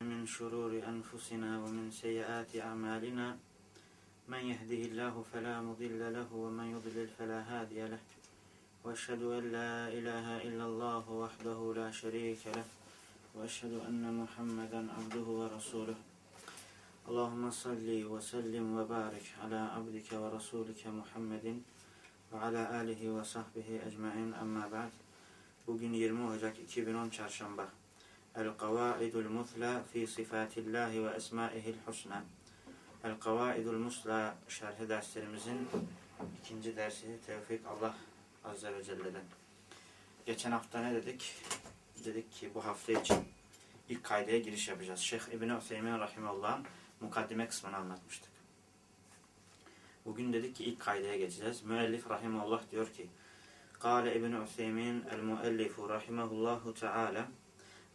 من شرور أنفسنا ومن سيئات أعمالنا. من يهده الله فلا مضل له ومن يضلل فلا هادي له. وأشهد أن لا إله إلا الله وحده لا شريك له. وأشهد أن محمدا عبده ورسوله. اللهم صل وسلم وبارك على عبدك ورسولك محمد وعلى آله وصحبه أجمعين. أما بعد Bugün 20 Ocak 2010 Çarşamba. El-Kavaidul Musla fi Sifatillahi ve Esmaihil Husna. El-Kavaidul Musla şerhi derslerimizin ikinci dersi Tevfik Allah Azze ve Celle'den. Geçen hafta ne dedik? Dedik ki bu hafta için ilk kaydaya giriş yapacağız. Şeyh İbni Üseymin Rahimullah'ın mukaddime kısmını anlatmıştık. Bugün dedik ki ilk kaydaya geçeceğiz. Müellif Rahimullah diyor ki Kale İbni Üseymin el-Muellifu Rahimahullahu Teala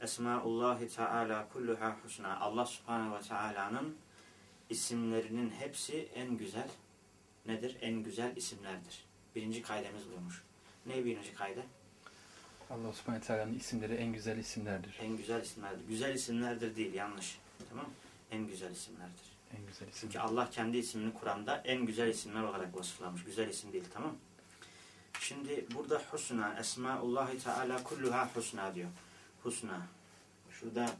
Esmaullahi Teala kulluha husna. Allah Subhanahu ve Teala'nın isimlerinin hepsi en güzel nedir? En güzel isimlerdir. Birinci kaydemiz buymuş. Ne birinci kayda? Allah subhanahu teala'nın isimleri en güzel isimlerdir. En güzel isimlerdir. Güzel isimlerdir değil, yanlış. Tamam En güzel isimlerdir. En güzel isim. Çünkü Allah kendi ismini Kur'an'da en güzel isimler olarak vasıflamış. Güzel isim değil, tamam Şimdi burada husna, esmaullahi teala kulluha husna diyor. Husna. Şurada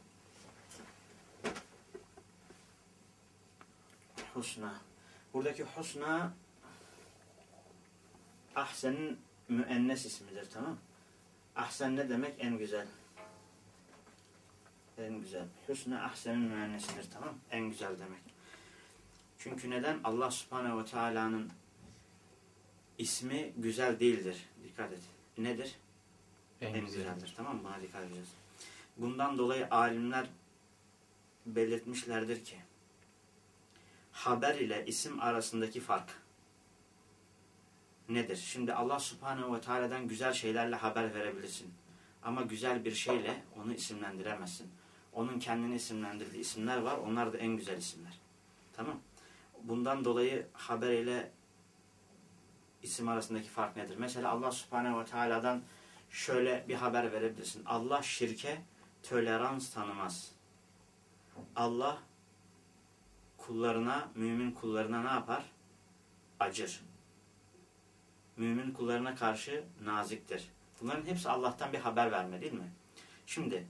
husna. Buradaki husna ahsenin müennes ismidir, tamam Ahsen ne demek? En güzel. En güzel. Hüsnü ahsenin müennesidir, tamam En güzel demek. Çünkü neden? Allah subhanehu ve teala'nın ismi güzel değildir. Dikkat et. Nedir? En, en güzeldir. Tamam mı? Dikkat edeceğiz. Bundan dolayı alimler belirtmişlerdir ki haber ile isim arasındaki fark nedir? Şimdi Allah subhanehu ve teala'dan güzel şeylerle haber verebilirsin. Ama güzel bir şeyle onu isimlendiremezsin. Onun kendini isimlendirdiği isimler var. Onlar da en güzel isimler. Tamam. Bundan dolayı haber ile isim arasındaki fark nedir? Mesela Allah subhanehu ve teala'dan şöyle bir haber verebilirsin. Allah şirke tolerans tanımaz. Allah kullarına, mümin kullarına ne yapar? Acır. Mümin kullarına karşı naziktir. Bunların hepsi Allah'tan bir haber verme değil mi? Şimdi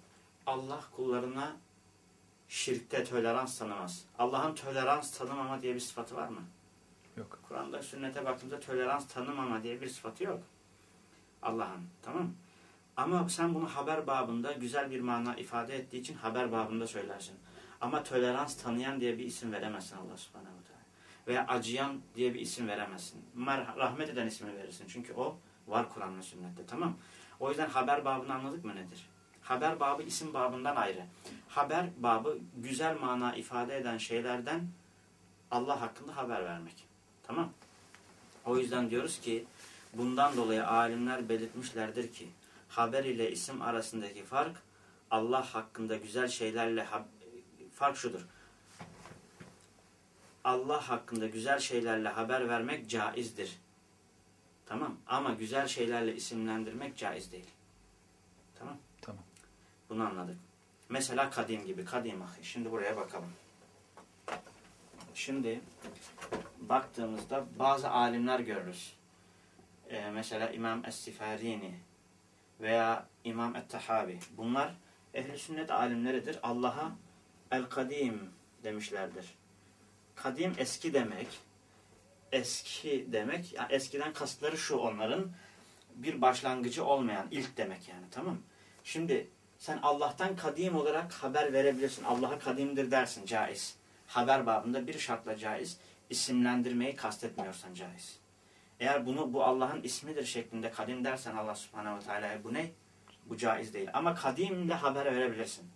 Allah kullarına şirkte tolerans tanımaz. Allah'ın tolerans tanımama diye bir sıfatı var mı? Yok. Kur'an'da sünnete baktığımızda tolerans tanımama diye bir sıfatı yok. Allah'ın. Tamam Ama sen bunu haber babında güzel bir mana ifade ettiği için haber babında söylersin. Ama tolerans tanıyan diye bir isim veremezsin Allah subhanehu teala. Veya acıyan diye bir isim veremezsin. Rahmet eden ismini verirsin. Çünkü o var Kur'an ve sünnette. Tamam O yüzden haber babını anladık mı nedir? Haber babı isim babından ayrı. Haber babı güzel mana ifade eden şeylerden Allah hakkında haber vermek. Tamam O yüzden diyoruz ki bundan dolayı alimler belirtmişlerdir ki haber ile isim arasındaki fark Allah hakkında güzel şeylerle fark şudur. Allah hakkında güzel şeylerle haber vermek caizdir. Tamam ama güzel şeylerle isimlendirmek caiz değil. Tamam? Tamam. Bunu anladık. Mesela kadim gibi. Kadim ahi. Şimdi buraya bakalım. Şimdi baktığımızda bazı alimler görürüz. Ee, mesela İmam Es-Sifarini veya İmam Et-Tahavi. Bunlar ehl sünnet alimleridir. Allah'a El-Kadim demişlerdir. Kadim eski demek. Eski demek. Yani eskiden kasıtları şu onların. Bir başlangıcı olmayan ilk demek yani tamam Şimdi sen Allah'tan kadim olarak haber verebilirsin. Allah'a kadimdir dersin caiz. Haber babında bir şartla caiz. İsimlendirmeyi kastetmiyorsan caiz. Eğer bunu bu Allah'ın ismidir şeklinde kadim dersen Allah subhanehu ve teala'ya bu ne? Bu caiz değil. Ama kadimle haber verebilirsin.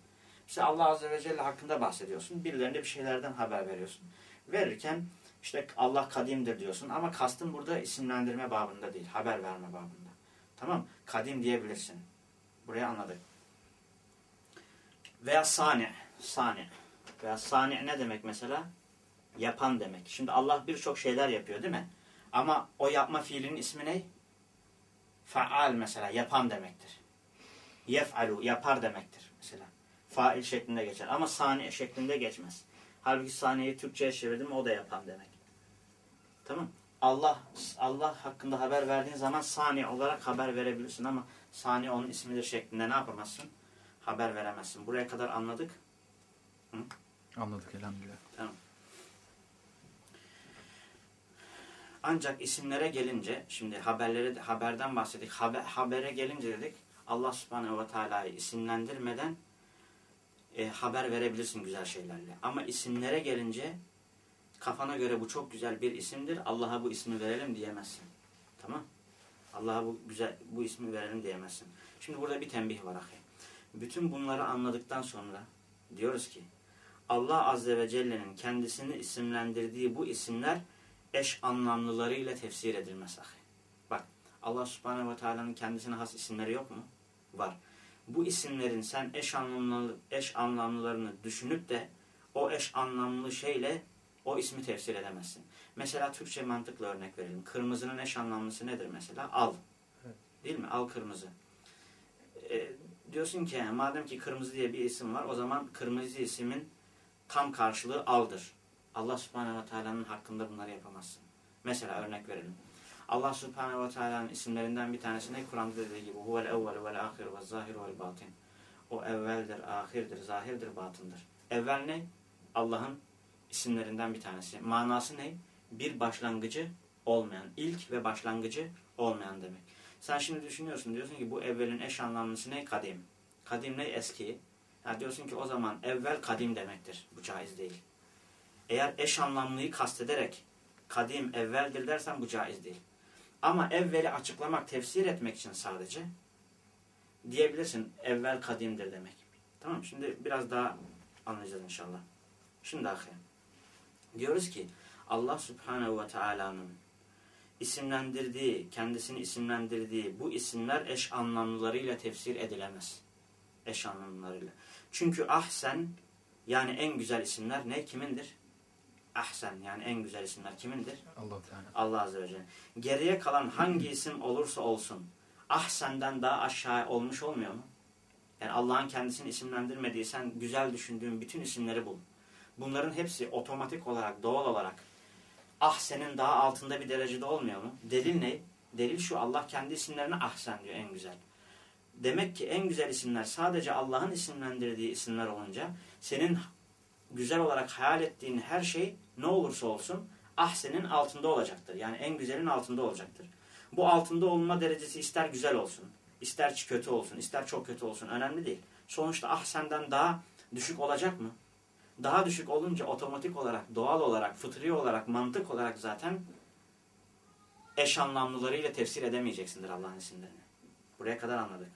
İşte Allah Azze ve Celle hakkında bahsediyorsun. Birilerine bir şeylerden haber veriyorsun. Verirken işte Allah kadimdir diyorsun ama kastın burada isimlendirme babında değil. Haber verme babında. Tamam Kadim diyebilirsin. Burayı anladık. Veya sani. Sani. Veya sani ne demek mesela? Yapan demek. Şimdi Allah birçok şeyler yapıyor değil mi? Ama o yapma fiilinin ismi ne? Faal mesela. Yapan demektir. Yef'alu. Yapar demektir mesela. Fail şeklinde geçer. Ama sani şeklinde geçmez. Halbuki saniyeyi Türkçe'ye çevirdim o da yapan demek. Tamam Allah Allah hakkında haber verdiğin zaman sani olarak haber verebilirsin ama sani onun ismidir şeklinde ne yapamazsın? Haber veremezsin. Buraya kadar anladık. Hı? Anladık elhamdülillah. Tamam. Ancak isimlere gelince, şimdi haberlere haberden bahsettik. Haber, habere gelince dedik Allah subhanehu ve teala'yı isimlendirmeden e, haber verebilirsin güzel şeylerle. Ama isimlere gelince kafana göre bu çok güzel bir isimdir. Allah'a bu ismi verelim diyemezsin. Tamam? Allah'a bu güzel bu ismi verelim diyemezsin. Şimdi burada bir tembih var ahi. Bütün bunları anladıktan sonra diyoruz ki Allah Azze ve Celle'nin kendisini isimlendirdiği bu isimler eş anlamlılarıyla tefsir edilmez ahi. Bak Allah Subhanahu ve Teala'nın kendisine has isimleri yok mu? Var. Bu isimlerin sen eş anlamlı eş anlamlılarını düşünüp de o eş anlamlı şeyle o ismi tefsir edemezsin. Mesela Türkçe mantıkla örnek verelim. Kırmızının eş anlamlısı nedir mesela? Al. Evet. Değil mi? Al kırmızı. E, diyorsun ki yani, madem ki kırmızı diye bir isim var o zaman kırmızı ismin tam karşılığı aldır. Allah subhanehu ve teala'nın hakkında bunları yapamazsın. Mesela örnek verelim. Allah subhanehu ve teala'nın isimlerinden bir tanesi ne? Kur'an'da dediği gibi huvel evvel vel ahir ve zahir vel batin. O evveldir, ahirdir, zahirdir, batındır. Evvel ne? Allah'ın isimlerinden bir tanesi. Manası ne? Bir başlangıcı olmayan, ilk ve başlangıcı olmayan demek. Sen şimdi düşünüyorsun, diyorsun ki bu evvelin eş anlamlısı ne? Kadim. Kadim ne? Eski. Ya diyorsun ki o zaman evvel kadim demektir. Bu caiz değil. Eğer eş anlamlıyı kastederek kadim evveldir dersen bu caiz değil. Ama evveli açıklamak, tefsir etmek için sadece diyebilirsin evvel kadimdir demek. Tamam Şimdi biraz daha anlayacağız inşallah. Şimdi ahi. Diyoruz ki Allah Subhanahu ve Teala'nın isimlendirdiği, kendisini isimlendirdiği bu isimler eş anlamlılarıyla tefsir edilemez. Eş anlamlılarıyla. Çünkü ahsen yani en güzel isimler ne? Kimindir? Ahsen yani en güzel isimler kimindir? Allah Teala. Allah Azze ve Celle. Geriye kalan hangi isim olursa olsun ahsenden daha aşağı olmuş olmuyor mu? Yani Allah'ın kendisini isimlendirmediysen güzel düşündüğün bütün isimleri bul. Bunların hepsi otomatik olarak, doğal olarak ahsenin daha altında bir derecede olmuyor mu? Delil ne? Delil şu Allah kendi isimlerine ahsen diyor en güzel. Demek ki en güzel isimler sadece Allah'ın isimlendirdiği isimler olunca senin güzel olarak hayal ettiğin her şey ne olursa olsun ahsenin altında olacaktır. Yani en güzelin altında olacaktır. Bu altında olma derecesi ister güzel olsun, ister kötü olsun, ister çok kötü olsun önemli değil. Sonuçta ahsenden daha düşük olacak mı? Daha düşük olunca otomatik olarak, doğal olarak, fıtri olarak, mantık olarak zaten eş anlamlılarıyla tefsir edemeyeceksindir Allah'ın isimlerini. Buraya kadar anladık.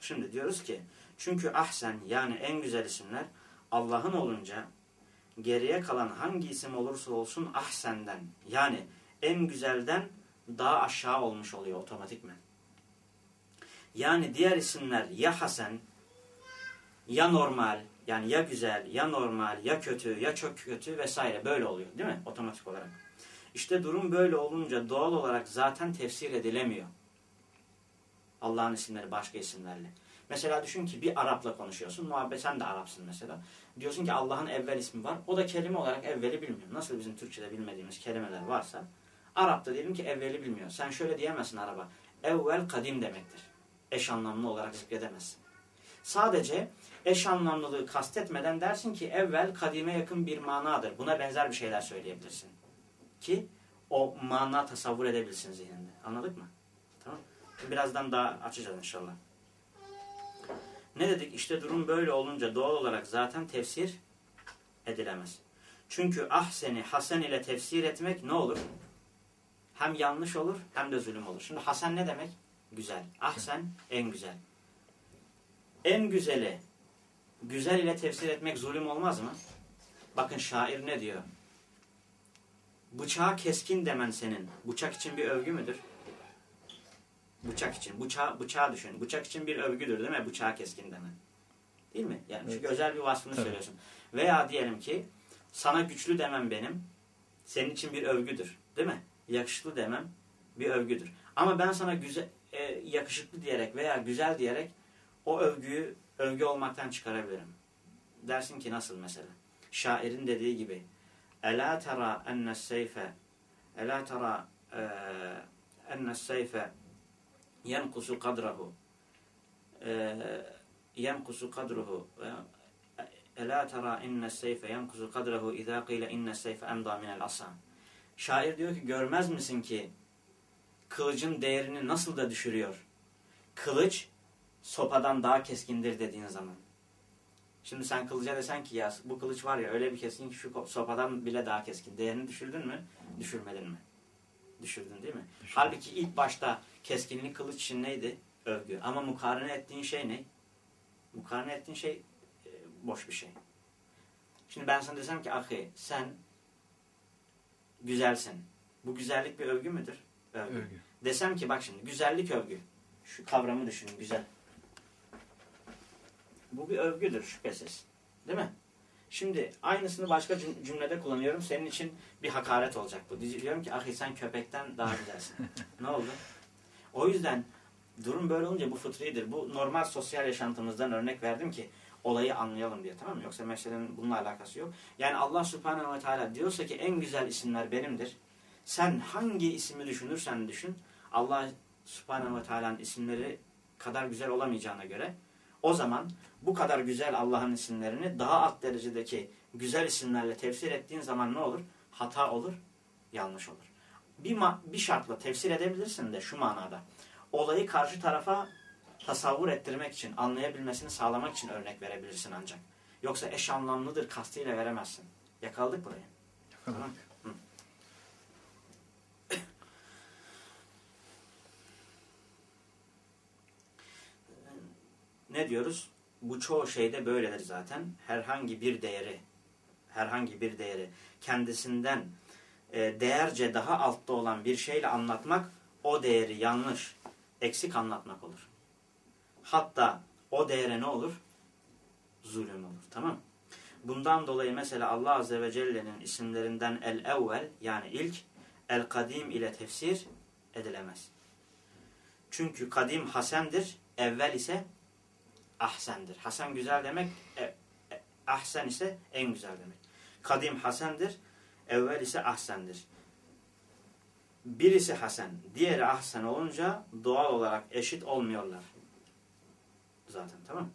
Şimdi diyoruz ki çünkü ahsen yani en güzel isimler Allah'ın olunca geriye kalan hangi isim olursa olsun ahsenden yani en güzelden daha aşağı olmuş oluyor otomatikmen. Yani diğer isimler ya hasen ya normal yani ya güzel ya normal ya kötü ya çok kötü vesaire böyle oluyor değil mi otomatik olarak. İşte durum böyle olunca doğal olarak zaten tefsir edilemiyor. Allah'ın isimleri başka isimlerle. Mesela düşün ki bir Arap'la konuşuyorsun. Muhabbet sen de Arapsın mesela. Diyorsun ki Allah'ın evvel ismi var. O da kelime olarak evveli bilmiyor. Nasıl bizim Türkçe'de bilmediğimiz kelimeler varsa Arap'ta diyelim ki evveli bilmiyor. Sen şöyle diyemezsin Arap'a. Evvel kadim demektir. Eş anlamlı olarak zikredemezsin. Sadece eş anlamlılığı kastetmeden dersin ki evvel kadime yakın bir manadır. Buna benzer bir şeyler söyleyebilirsin. Ki o mana tasavvur edebilsin zihninde. Anladık mı? Tamam. Birazdan daha açacağız inşallah. Ne dedik? İşte durum böyle olunca doğal olarak zaten tefsir edilemez. Çünkü ahseni hasen ile tefsir etmek ne olur? Hem yanlış olur hem de zulüm olur. Şimdi hasen ne demek? Güzel. Ahsen en güzel. En güzeli güzel ile tefsir etmek zulüm olmaz mı? Bakın şair ne diyor? Bıçağı keskin demen senin. Bıçak için bir övgü müdür? Bıçak için. Bıçağı, bıçağı düşün. Bıçak için bir övgüdür değil mi? Bıçağı keskin demen. Değil mi? Yani çünkü Evet. özel bir vasfını Tabii. söylüyorsun. Veya diyelim ki sana güçlü demem benim senin için bir övgüdür. Değil mi? Yakışıklı demem bir övgüdür. Ama ben sana güzel, e, yakışıklı diyerek veya güzel diyerek o övgüyü övgü olmaktan çıkarabilirim. dersin ki nasıl mesela? Şairin dediği gibi Ela tera ennes seyfe Ela tera ennes seyfe yenkusu kadrahu yenkusu kadruhu Ela tera innes seyfe yenkusu kadruhu izâ qîle innes seyfe emdâ minel asam Şair diyor ki görmez misin ki kılıcın değerini nasıl da düşürüyor? Kılıç sopadan daha keskindir dediğin zaman. Şimdi sen kılıca desen ki ya bu kılıç var ya öyle bir keskin ki şu sopadan bile daha keskin. Değerini düşürdün mü? Düşürmedin mi? Düşürdün değil mi? Düşürdüm. Halbuki ilk başta keskinlik kılıç için neydi? Övgü. Ama mukarene ettiğin şey ne? Mukarene ettiğin şey e, boş bir şey. Şimdi ben sana desem ki ahi sen güzelsin. Bu güzellik bir övgü müdür? Övgü. övgü. Desem ki bak şimdi güzellik övgü. Şu kavramı düşünün güzel. Bu bir övgüdür şüphesiz. Değil mi? Şimdi aynısını başka cümlede kullanıyorum. Senin için bir hakaret olacak bu. Diyorum ki ahi sen köpekten daha güzelsin. ne oldu? O yüzden durum böyle olunca bu fıtridir. Bu normal sosyal yaşantımızdan örnek verdim ki olayı anlayalım diye tamam mı? Yoksa meselenin bununla alakası yok. Yani Allah subhanehu ve teala diyorsa ki en güzel isimler benimdir. Sen hangi ismi düşünürsen düşün. Allah subhanehu ve teala'nın isimleri kadar güzel olamayacağına göre o zaman bu kadar güzel Allah'ın isimlerini daha alt derecedeki güzel isimlerle tefsir ettiğin zaman ne olur? Hata olur, yanlış olur. Bir, bir şartla tefsir edebilirsin de şu manada. Olayı karşı tarafa tasavvur ettirmek için, anlayabilmesini sağlamak için örnek verebilirsin ancak. Yoksa eş anlamlıdır kastıyla veremezsin. Yakaladık burayı. Yakaladık. Tamam. ne diyoruz? Bu çoğu şeyde böyledir zaten. Herhangi bir değeri, herhangi bir değeri kendisinden e, değerce daha altta olan bir şeyle anlatmak o değeri yanlış, eksik anlatmak olur. Hatta o değere ne olur? Zulüm olur. Tamam Bundan dolayı mesela Allah Azze ve Celle'nin isimlerinden el-evvel yani ilk el-kadim ile tefsir edilemez. Çünkü kadim hasendir, evvel ise ahsendir. Hasen güzel demek, e, e, ahsen ise en güzel demek. Kadim hasendir, evvel ise ahsendir. Birisi hasen, diğeri ahsen olunca doğal olarak eşit olmuyorlar. Zaten tamam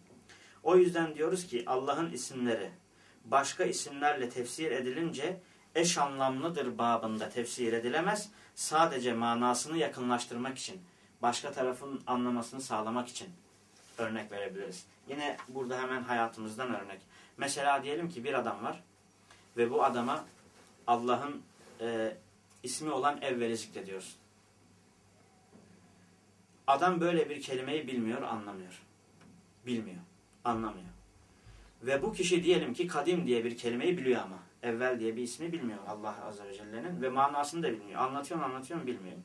O yüzden diyoruz ki Allah'ın isimleri başka isimlerle tefsir edilince eş anlamlıdır babında tefsir edilemez. Sadece manasını yakınlaştırmak için, başka tarafın anlamasını sağlamak için örnek verebiliriz. Yine burada hemen hayatımızdan örnek. Mesela diyelim ki bir adam var ve bu adama Allah'ın e, ismi olan evveli zikrediyoruz. Adam böyle bir kelimeyi bilmiyor, anlamıyor. Bilmiyor, anlamıyor. Ve bu kişi diyelim ki kadim diye bir kelimeyi biliyor ama. Evvel diye bir ismi bilmiyor Allah Azze ve Celle'nin ve manasını da bilmiyor. Anlatıyor anlatıyor bilmiyor.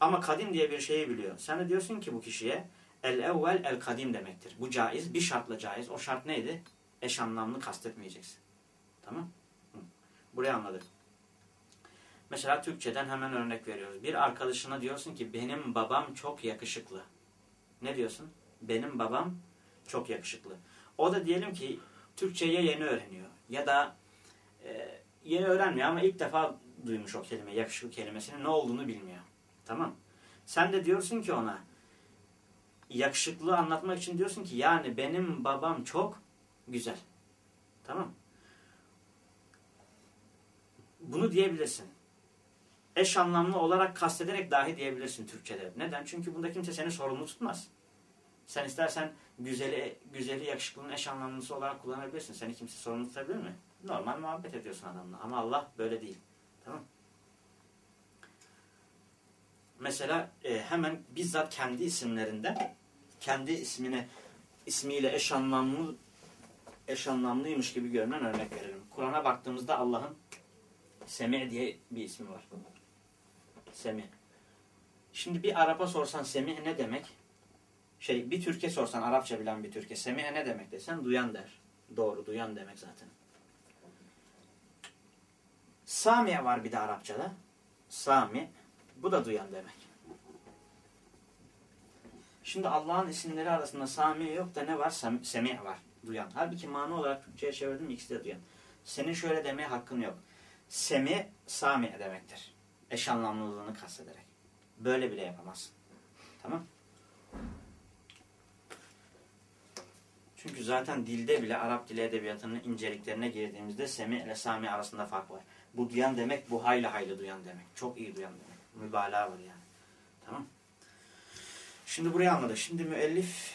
Ama kadim diye bir şeyi biliyor. Sen de diyorsun ki bu kişiye El evvel el kadim demektir. Bu caiz. Bir şartla caiz. O şart neydi? Eş anlamlı kastetmeyeceksin. Tamam? Burayı anladık. Mesela Türkçeden hemen örnek veriyoruz. Bir arkadaşına diyorsun ki benim babam çok yakışıklı. Ne diyorsun? Benim babam çok yakışıklı. O da diyelim ki Türkçe'ye yeni öğreniyor. Ya da e, yeni öğrenmiyor ama ilk defa duymuş o kelime, yakışıklı kelimesinin ne olduğunu bilmiyor. Tamam. Sen de diyorsun ki ona yakışıklı anlatmak için diyorsun ki yani benim babam çok güzel. Tamam Bunu diyebilirsin. Eş anlamlı olarak kastederek dahi diyebilirsin Türkçe'de. Neden? Çünkü bunda kimse seni sorumlu tutmaz. Sen istersen güzeli, güzeli yakışıklının eş anlamlısı olarak kullanabilirsin. Seni kimse sorumlu tutabilir mi? Normal muhabbet ediyorsun adamla. Ama Allah böyle değil. Tamam Mesela e, hemen bizzat kendi isimlerinden kendi ismine ismiyle eş anlamlı eş anlamlıymış gibi görünen örnek verelim. Kur'an'a baktığımızda Allah'ın Semi diye bir ismi var. Semi. Şimdi bir Arap'a sorsan Semi ne demek? Şey bir Türk'e sorsan Arapça bilen bir Türk'e Semi ne demek desen duyan der. Doğru duyan demek zaten. Sami var bir de Arapçada. Sami. Bu da duyan demek. Şimdi Allah'ın isimleri arasında Sami yok da ne var? Sem Semih var. duyan. Halbuki mana olarak Türkçe'ye çevirdim ikisi de duyan. Senin şöyle demeye hakkın yok. Semi, sami demektir. Eş anlamlılığını kastederek. Böyle bile yapamazsın. Tamam Çünkü zaten dilde bile Arap dili edebiyatının inceliklerine girdiğimizde semi ile sami arasında fark var. Bu duyan demek bu hayli hayli duyan demek. Çok iyi duyan demek. Mübalağa var yani. Tamam. Şimdi burayı anladık. Şimdi müellif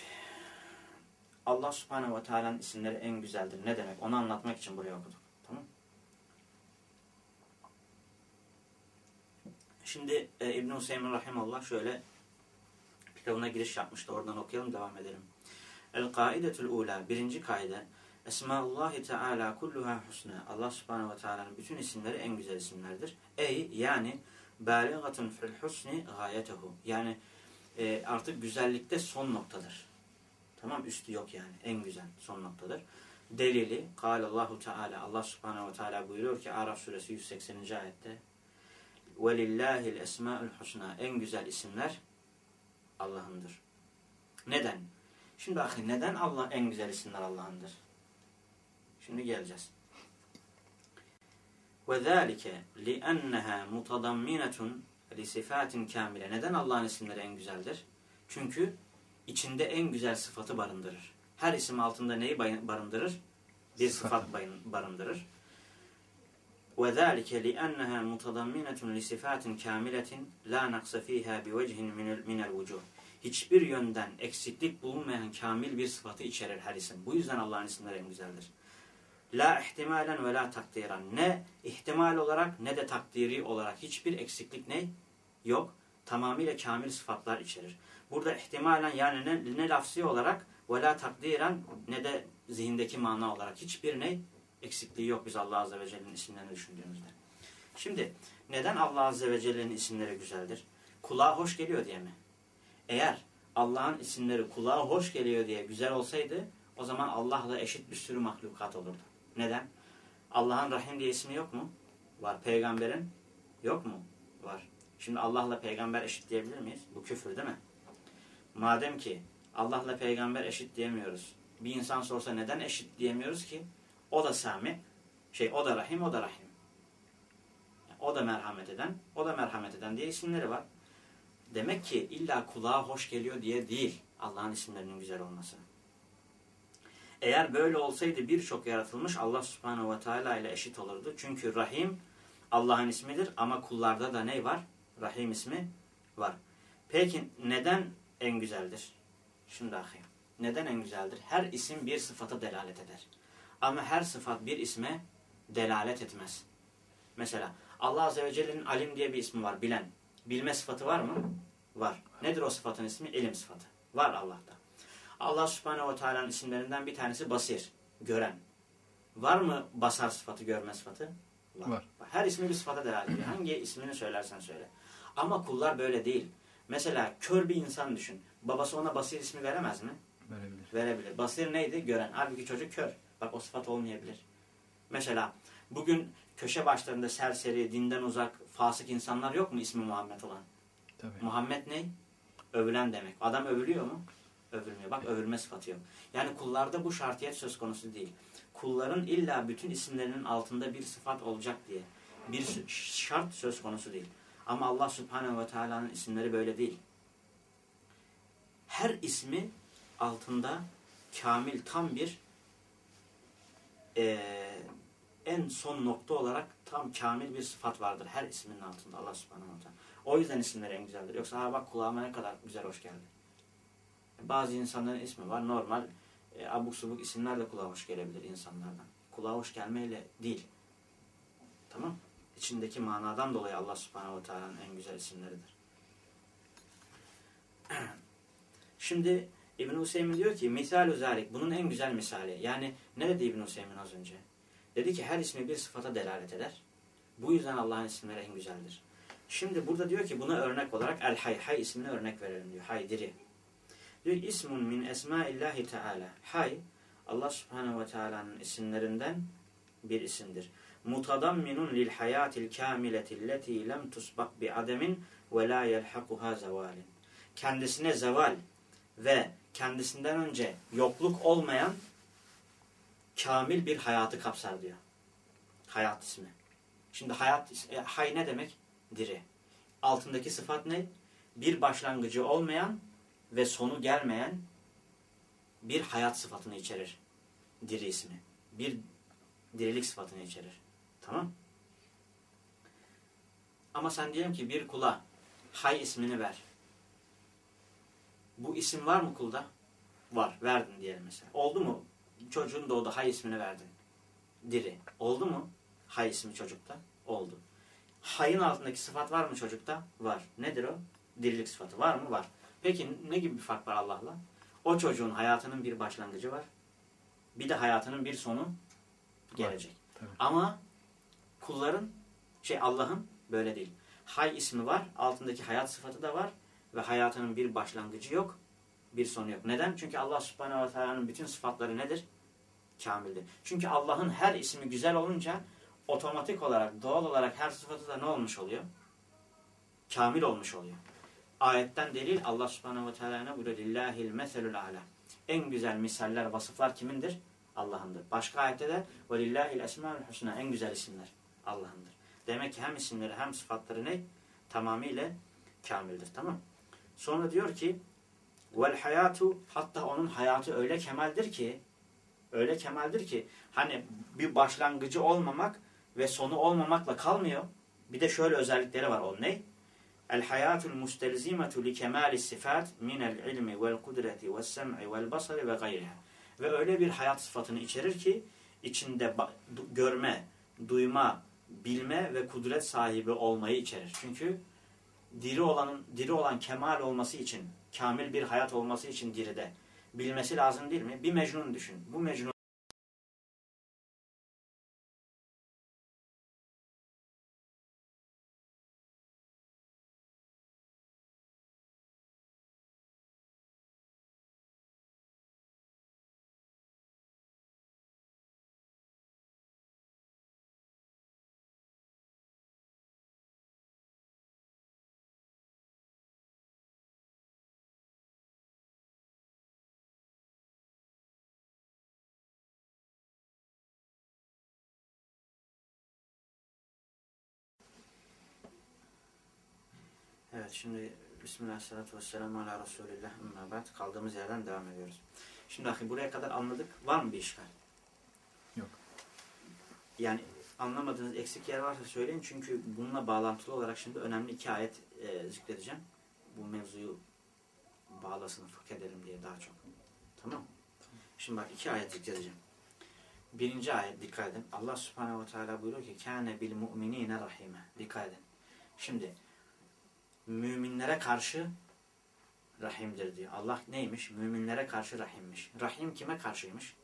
Allah subhanehu ve teala'nın isimleri en güzeldir. Ne demek? Onu anlatmak için buraya okuduk. Tamam Şimdi e, İbn-i Hüseyin Rahimallah şöyle kitabına giriş yapmıştı. Oradan okuyalım devam edelim. El-Kaidetul Ula birinci kaide Esmaullahi Teala kulluha husna. Allah Subhanahu ve Teala'nın bütün isimleri en güzel isimlerdir. Ey yani baligatun fil husni gayetehu. Yani e, artık güzellikte son noktadır. Tamam üstü yok yani. En güzel son noktadır. Delili Allahu Teala Allah Subhanahu ve Teala buyuruyor ki Araf suresi 180. ayette Velillahil esmaül husna. En güzel isimler Allah'ındır. Neden? Şimdi bakın neden Allah en güzel isimler Allah'ındır? Şimdi geleceğiz. وَذَٰلِكَ لِأَنَّهَا مُتَضَمِّنَةٌ لِسِفَاتٍ kamile. Neden Allah'ın isimleri en güzeldir? Çünkü içinde en güzel sıfatı barındırır. Her isim altında neyi barındırır? Bir sıfat barındırır. وذلك لأنها متضمنة لصفات كاملة لا نقص فيها بوجه من الوجوه hiçbir yönden eksiklik bulunmayan kamil bir sıfatı içerir her isim. Bu yüzden Allah'ın isimleri en güzeldir. La ihtimalen ve la takdiren. Ne ihtimal olarak ne de takdiri olarak hiçbir eksiklik ne? Yok. Tamamıyla kamil sıfatlar içerir. Burada ihtimalen yani ne, ne lafzi olarak ve la takdiren ne de zihindeki mana olarak hiçbir ne? Eksikliği yok biz Allah Azze ve Celle'nin isimlerini düşündüğümüzde. Şimdi neden Allah Azze ve Celle'nin isimleri güzeldir? Kulağa hoş geliyor diye mi? Eğer Allah'ın isimleri kulağa hoş geliyor diye güzel olsaydı o zaman Allah'la eşit bir sürü mahlukat olurdu. Neden? Allah'ın Rahim diye ismi yok mu? Var. Peygamberin yok mu? Var. Şimdi Allah'la peygamber eşit diyebilir miyiz? Bu küfür değil mi? Madem ki Allah'la peygamber eşit diyemiyoruz. Bir insan sorsa neden eşit diyemiyoruz ki? O da Sami, şey o da Rahim, o da Rahim. O da merhamet eden, o da merhamet eden diye isimleri var. Demek ki illa kulağa hoş geliyor diye değil Allah'ın isimlerinin güzel olması. Eğer böyle olsaydı birçok yaratılmış Allah subhanehu ve teala ile eşit olurdu. Çünkü Rahim Allah'ın ismidir ama kullarda da ne var? Rahim ismi var. Peki neden en güzeldir? Şimdi ahim. Neden en güzeldir? Her isim bir sıfata delalet eder. Ama her sıfat bir isme delalet etmez. Mesela Allah Azze ve Celle'nin alim diye bir ismi var, bilen. Bilme sıfatı var mı? Var. Nedir o sıfatın ismi? İlim sıfatı. Var Allah'ta. Allah subhanehu ve teala'nın isimlerinden bir tanesi basir, gören. Var mı basar sıfatı, görme sıfatı? Var. var. Her ismi bir sıfata delalet ediyor. Hangi ismini söylersen söyle. Ama kullar böyle değil. Mesela kör bir insan düşün. Babası ona basir ismi veremez mi? Verebilir. Verebilir. Basir neydi? Gören. Halbuki çocuk kör. Bak o sıfat olmayabilir. Mesela bugün köşe başlarında serseri, dinden uzak, fasık insanlar yok mu ismi Muhammed olan? Tabii. Muhammed ne? Övülen demek. Adam övülüyor mu? Övülmüyor. Bak övülme sıfatı yok. Yani kullarda bu şartiyet söz konusu değil. Kulların illa bütün isimlerinin altında bir sıfat olacak diye bir şart söz konusu değil. Ama Allah Subhanahu ve Teala'nın isimleri böyle değil. Her ismi altında kamil tam bir e, en son nokta olarak tam kamil bir sıfat vardır. Her isminin altında Allah subhanahu wa. O yüzden isimleri en güzeldir. Yoksa ha bak kulağıma ne kadar güzel hoş geldi. Bazı insanların ismi var. Normal e, abuk subuk isimler de kulağa hoş gelebilir insanlardan. Kulağa hoş gelmeyle değil. Tamam İçindeki manadan dolayı Allah subhanahu wa ta'ala'nın en güzel isimleridir. Şimdi İbn Hüseyin diyor ki misal zalik bunun en güzel misali. Yani ne dedi İbn Hüseyin az önce? Dedi ki her ismi bir sıfata delalet eder. Bu yüzden Allah'ın isimleri en güzeldir. Şimdi burada diyor ki buna örnek olarak El Hay, Hay ismini örnek verelim diyor. Hay diri. Diyor ismun min esmaillahi teala. Hay Allah subhanehu ve teala'nın isimlerinden bir isimdir. Mutadamminun lil hayatil kamileti leti lem tusbak bi ademin ve la yelhakuha zevalin. Kendisine zeval ve kendisinden önce yokluk olmayan kamil bir hayatı kapsar diyor. Hayat ismi. Şimdi hayat, e, hay ne demek? Diri. Altındaki sıfat ne? Bir başlangıcı olmayan ve sonu gelmeyen bir hayat sıfatını içerir. Diri ismi. Bir dirilik sıfatını içerir. Tamam Ama sen diyelim ki bir kula hay ismini ver. Bu isim var mı kulda? Var. Verdin diyelim mesela. Oldu mu? Çocuğun doğdu. Hay ismini verdin. Diri. Oldu mu? Hay ismi çocukta. Oldu. Hayın altındaki sıfat var mı çocukta? Var. Nedir o? Dirilik sıfatı. Var mı? Var. Peki ne gibi bir fark var Allah'la? O çocuğun hayatının bir başlangıcı var. Bir de hayatının bir sonu gelecek. Tabii. Ama kulların, şey Allah'ın böyle değil. Hay ismi var. Altındaki hayat sıfatı da var. Ve hayatının bir başlangıcı yok. Bir sonu yok. Neden? Çünkü Allah subhanehu ve teala'nın bütün sıfatları nedir? Kamildir. Çünkü Allah'ın her ismi güzel olunca otomatik olarak, doğal olarak her sıfatı da ne olmuş oluyor? Kamil olmuş oluyor. Ayetten delil Allah subhanehu ve teala ne buyuruyor? Lillahil meselul ala. En güzel misaller, vasıflar kimindir? Allah'ındır. Başka ayette de velillahil esmaül husna. En güzel isimler Allah'ındır. Demek ki hem isimleri hem sıfatları ne? Tamamıyla kamildir. Tamam Sonra diyor ki vel hayatu hatta onun hayatı öyle kemaldir ki öyle kemaldir ki hani bir başlangıcı olmamak ve sonu olmamakla kalmıyor. Bir de şöyle özellikleri var o ne? El hayatul mustelzimetu li kemali sifat min el ilmi vel kudreti vel sem'i vel basari ve gayriha. Ve öyle bir hayat sıfatını içerir ki içinde görme, duyma, bilme ve kudret sahibi olmayı içerir. Çünkü diri olanın diri olan kemal olması için, kamil bir hayat olması için diride bilmesi lazım değil mi? Bir mecnun düşün. Bu mecnun Evet şimdi Bismillah, salatu vesselamu ala Resulillah, amma ba'd. Kaldığımız yerden devam ediyoruz. Şimdi ahi buraya kadar anladık. Var mı bir işgal? Yok. Yani anlamadığınız eksik yer varsa söyleyin. Çünkü bununla bağlantılı olarak şimdi önemli iki ayet e, zikredeceğim. Bu mevzuyu bağlasın, fıkh edelim diye daha çok. Tamam Şimdi bak iki ayet zikredeceğim. Birinci ayet dikkat edin. Allah subhanehu ve teala buyuruyor ki kâne bil mu'minîne rahime. Dikkat edin. Şimdi müminlere karşı rahimdir diyor. Allah neymiş? Müminlere karşı rahimmiş. Rahim kime karşıymış?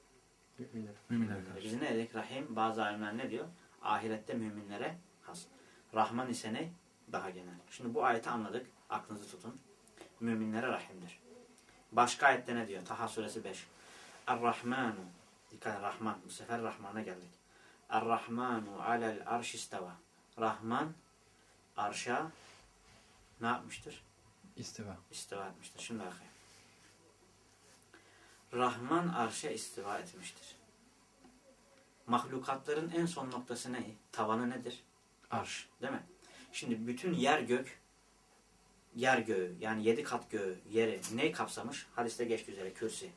Müminlere. Müminlere karşı. Biz ne dedik? Rahim bazı alimler ne diyor? Ahirette müminlere has. Rahman ise ne? Daha genel. Şimdi bu ayeti anladık. Aklınızı tutun. Müminlere rahimdir. Başka ayette ne diyor? Taha suresi 5. Er-Rahmanu Dikkat Rahman. Bu sefer Rahman'a geldik. Er-Rahmanu alel arşisteva. Rahman arşa ne yapmıştır? İstiva. İstiva etmiştir. Şimdi bakayım. Rahman arşa istiva etmiştir. Mahlukatların en son noktası ne? Tavanı nedir? Arş. Değil mi? Şimdi bütün yer gök, yer göğü yani yedi kat göğü, yeri ne kapsamış? Hadiste geçti üzere kürsi.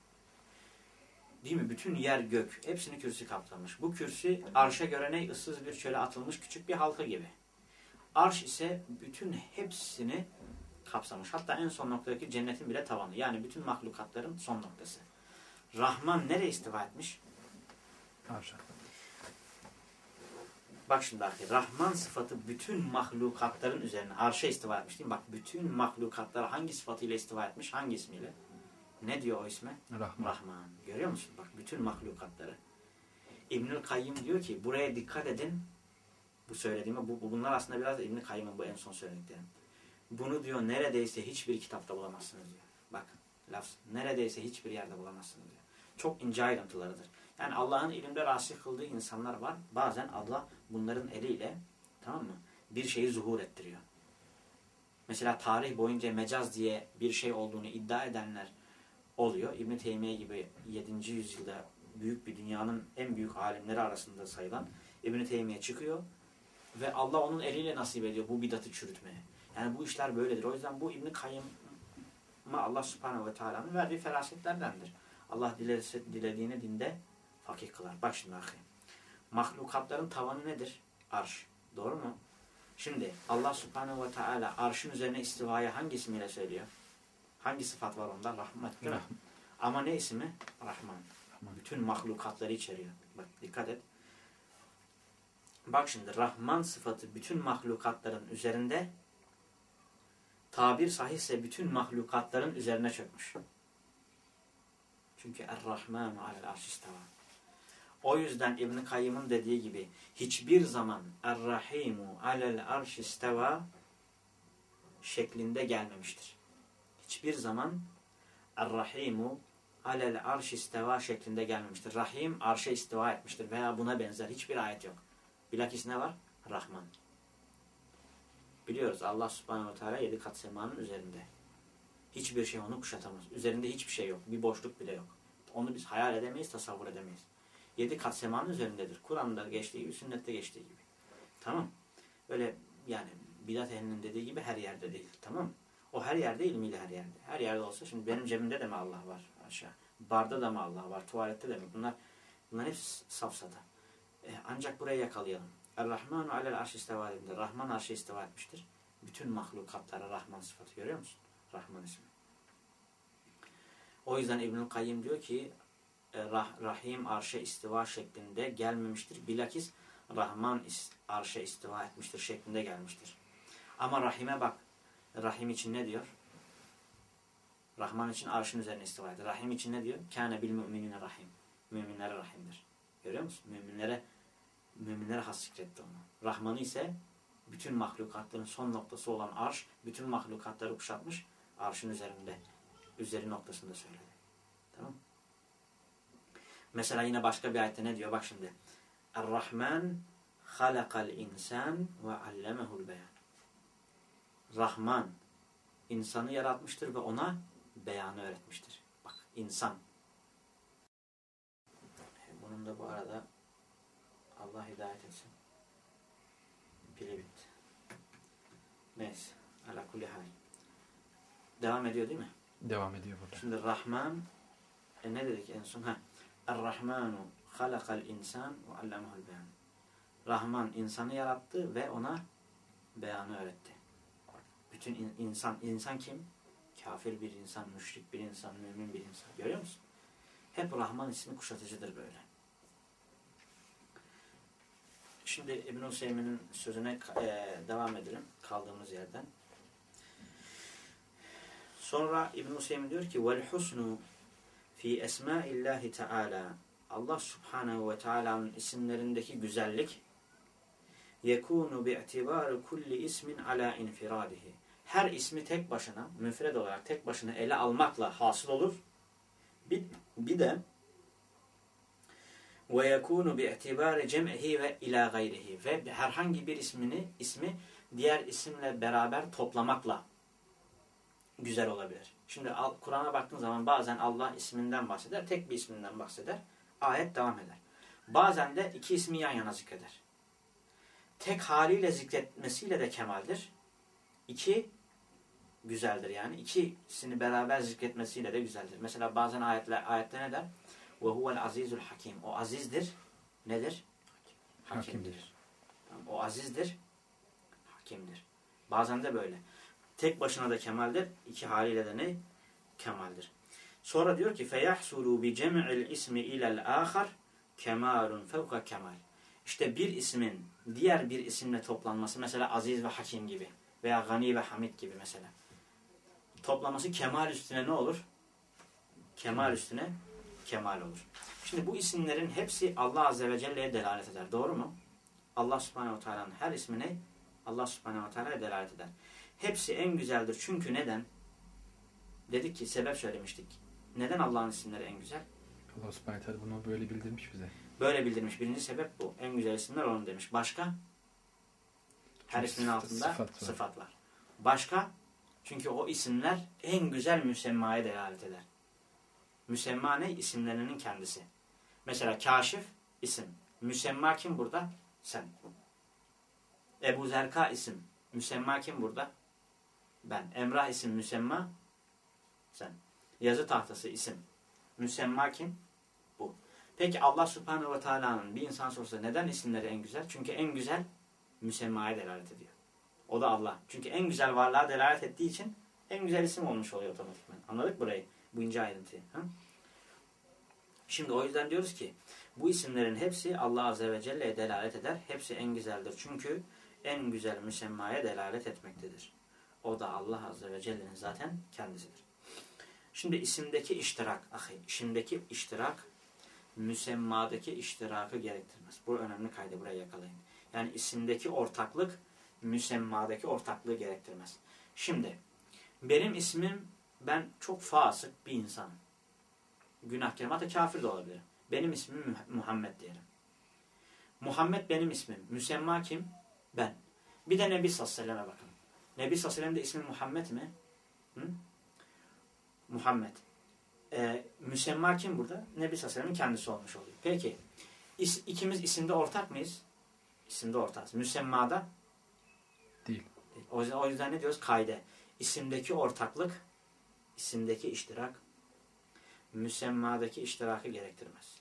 Değil mi? Bütün yer gök. Hepsini kürsi kapsamış. Bu kürsi arşa göre ne? ıssız bir çöle atılmış küçük bir halka gibi. Arş ise bütün hepsini kapsamış. Hatta en son noktadaki cennetin bile tavanı. Yani bütün mahlukatların son noktası. Rahman nereye istiva etmiş? Arşa. Bak şimdi arkadaşlar. Rahman sıfatı bütün mahlukatların üzerine arşa istiva etmiş değil mi? Bak bütün mahlukatlara hangi sıfatıyla istiva etmiş? Hangi ismiyle? Ne diyor o isme? Rahman. Rahman. Görüyor musun? Bak bütün mahlukatları. İbnül Kayyım diyor ki buraya dikkat edin. Bu söylediğime bu, bunlar aslında biraz İbn Kayyım'ın bu en son söylediklerim. Bunu diyor neredeyse hiçbir kitapta bulamazsınız diyor. Bak laf neredeyse hiçbir yerde bulamazsınız diyor. Çok ince ayrıntılarıdır. Yani Allah'ın ilimde rasih kıldığı insanlar var. Bazen Allah bunların eliyle tamam mı? Bir şeyi zuhur ettiriyor. Mesela tarih boyunca mecaz diye bir şey olduğunu iddia edenler oluyor. İbn Teymiye gibi 7. yüzyılda büyük bir dünyanın en büyük alimleri arasında sayılan İbn-i Teymiye çıkıyor ve Allah onun eliyle nasip ediyor bu bidatı çürütmeye. Yani bu işler böyledir. O yüzden bu İbn-i Kayyım'a Allah subhanehu ve teala'nın verdiği ferasetlerdendir. Allah dilerse, dilediğini dinde fakir kılar. Bak şimdi ahi. Mahlukatların tavanı nedir? Arş. Doğru mu? Şimdi Allah subhanehu ve teala arşın üzerine istivaya hangi ismiyle söylüyor? Hangi sıfat var onda? Rahmet değil mi? Ama ne ismi? Rahman. Rahman. Bütün mahlukatları içeriyor. Bak dikkat et. Bak şimdi Rahman sıfatı bütün mahlukatların üzerinde tabir sahihse bütün mahlukatların üzerine çökmüş. Çünkü Er-Rahmanu alel arşistava. O yüzden İbn Kayyım'ın dediği gibi hiçbir zaman Er-Rahimu alel arşistava şeklinde gelmemiştir. Hiçbir zaman Er-Rahimu alel arş istiva şeklinde gelmemiştir. Rahim arşa istiva etmiştir veya buna benzer hiçbir ayet yok. Bilakis ne var? Rahman. Biliyoruz Allah subhanehu ve teala yedi kat semanın üzerinde. Hiçbir şey onu kuşatamaz. Üzerinde hiçbir şey yok. Bir boşluk bile yok. Onu biz hayal edemeyiz, tasavvur edemeyiz. Yedi kat semanın üzerindedir. Kur'an'da geçtiği gibi, sünnette geçtiği gibi. Tamam. Öyle yani bidat ehlinin dediği gibi her yerde değil. Tamam O her yerde ilmiyle her yerde. Her yerde olsa şimdi benim cebimde de mi Allah var aşağı? Barda da mı Allah var? Tuvalette de mi? Bunlar bunlar hepsi safsata. E, ancak burayı yakalayalım. Er-Rahmanu alel arş istiva dediğinde Rahman arşı istiva etmiştir. Bütün mahlukatlara Rahman sıfatı görüyor musun? Rahman ismi. O yüzden İbnül Kayyim diyor ki e, rah, Rahim arşa istiva şeklinde gelmemiştir. Bilakis Rahman is, arşa istiva etmiştir şeklinde gelmiştir. Ama Rahim'e bak. Rahim için ne diyor? Rahman için arşın üzerine istiva eder. Rahim için ne diyor? Kâne bil müminine rahim. Müminlere rahimdir. Görüyor musun? Müminlere müminlere has zikretti onu. Rahmanı ise bütün mahlukatların son noktası olan arş, bütün mahlukatları kuşatmış arşın üzerinde. Üzeri noktasında söyledi. Tamam Mesela yine başka bir ayette ne diyor? Bak şimdi. Er-Rahman halakal insan ve allemehul beyan. Rahman insanı yaratmıştır ve ona beyanı öğretmiştir. Bak insan. Bunun da bu arada Allah hidayet etsin. Pili bitti. Neyse. Ala kulli hal. Devam ediyor değil mi? Devam ediyor burada. Şimdi Rahman e ne dedik en son? Ha. Er-Rahmanu halakal insan ve allemehul beyan. Rahman insanı yarattı ve ona beyanı öğretti. Bütün in insan, insan kim? Kafir bir insan, müşrik bir insan, mümin bir insan. Görüyor musun? Hep Rahman ismi kuşatıcıdır böyle. Şimdi İbn Hüseyin'in sözüne e, devam edelim kaldığımız yerden. Sonra İbn Hüseyin diyor ki vel husnu fi esmaillahi teala Allah subhanehu ve teala'nın isimlerindeki güzellik yekunu bi'tibari kulli ismin ala infiradihi. Her ismi tek başına, müfred olarak tek başına ele almakla hasıl olur. Bir, bir de ve yekunu bi'tibari cem'ihi ve ila gayrihi ve herhangi bir ismini ismi diğer isimle beraber toplamakla güzel olabilir. Şimdi Kur'an'a baktığın zaman bazen Allah isminden bahseder, tek bir isminden bahseder. Ayet devam eder. Bazen de iki ismi yan yana zikreder. Tek haliyle zikretmesiyle de kemaldir. İki, güzeldir yani. İkisini beraber zikretmesiyle de güzeldir. Mesela bazen ayetler, ayette ne der? Ve huvel azizul hakim. O azizdir. Nedir? Hakimdir. Hakimdir. O azizdir. Hakimdir. Bazen de böyle. Tek başına da kemaldir. İki haliyle de ne? Kemaldir. Sonra diyor ki feyahsulu bi cem'il ismi ila'l ahar kemalun fevka kemal. İşte bir ismin diğer bir isimle toplanması mesela aziz ve hakim gibi veya gani ve hamid gibi mesela. Toplaması kemal üstüne ne olur? Kemal üstüne kemal olur. Şimdi bu isimlerin hepsi Allah Azze ve Celle'ye delalet eder. Doğru mu? Allah Subhanahu Teala'nın her ismine Allah Subhanahu Teala'ya delalet eder. Hepsi en güzeldir. Çünkü neden? Dedik ki sebep söylemiştik. Neden Allah'ın isimleri en güzel? Allah subhanahu teala bunu böyle bildirmiş bize. Böyle bildirmiş. Birinci sebep bu. En güzel isimler onun demiş. Başka? Her Çünkü ismin altında sıfat var. sıfat var. Başka? Çünkü o isimler en güzel müsemmaya delalet eder. Müsemma ne? İsimlerinin kendisi. Mesela kaşif isim. Müsemma kim burada? Sen. Ebu Zerka isim. Müsemma kim burada? Ben. Emrah isim müsemma sen. Yazı tahtası isim. Müsemma kim? Bu. Peki Allah subhanehu ve teala'nın bir insan sorsa neden isimleri en güzel? Çünkü en güzel müsemmaya delalet ediyor. O da Allah. Çünkü en güzel varlığa delalet ettiği için en güzel isim olmuş oluyor otomatikman. Anladık burayı? Bu ince ayrıntıyı. Ha? Şimdi o yüzden diyoruz ki bu isimlerin hepsi Allah Azze ve Celle'ye delalet eder. Hepsi en güzeldir. Çünkü en güzel müsemmaya delalet etmektedir. O da Allah Azze ve Celle'nin zaten kendisidir. Şimdi isimdeki iştirak, ahi, isimdeki iştirak müsemmadaki iştirakı gerektirmez. Bu önemli kaydı buraya yakalayın. Yani isimdeki ortaklık müsemmadaki ortaklığı gerektirmez. Şimdi benim ismim ben çok fasık bir insanım. Günahkarım hatta kafir de olabilir. Benim ismim Muhammed diyelim. Muhammed benim ismim. Müsemma kim? Ben. Bir de Nebi sallallahu aleyhi ve selleme bakın. Nebi sallallahu aleyhi ve sellem de ismi Muhammed mi? Hı? Muhammed. Ee, müsemma kim burada? Nebi sallallahu aleyhi ve kendisi olmuş oluyor. Peki. Is, ikimiz isimde ortak mıyız? İsimde ortağız. Müsemmada? Değil. O yüzden, o yüzden ne diyoruz? Kayde. İsimdeki ortaklık, isimdeki iştirak, müsemmadaki iştirakı gerektirmez.